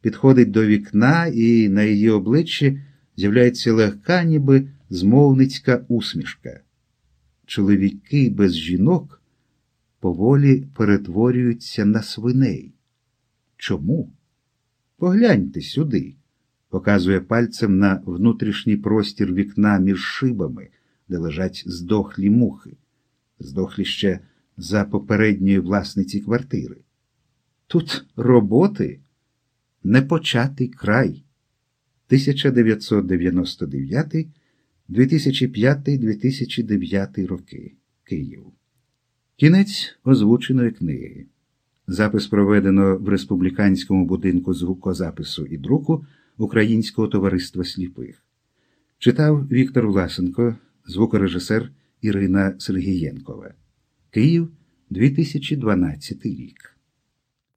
підходить до вікна, і на її обличчі з'являється легка, ніби змовницька усмішка. Чоловіки без жінок поволі перетворюються на свиней. Чому? Погляньте сюди, показує пальцем на внутрішній простір вікна між шибами, де лежать здохлі мухи, здохлі ще за попередньої власниці квартири. Тут роботи непочатий край. 1999, 2005-2009 роки. Київ. Кінець озвученої книги. Запис проведено в Республіканському будинку звукозапису і друку Українського товариства сліпих. Читав Віктор Власенко, звукорежисер Ірина Сергієнкова. Київ 2012 рік.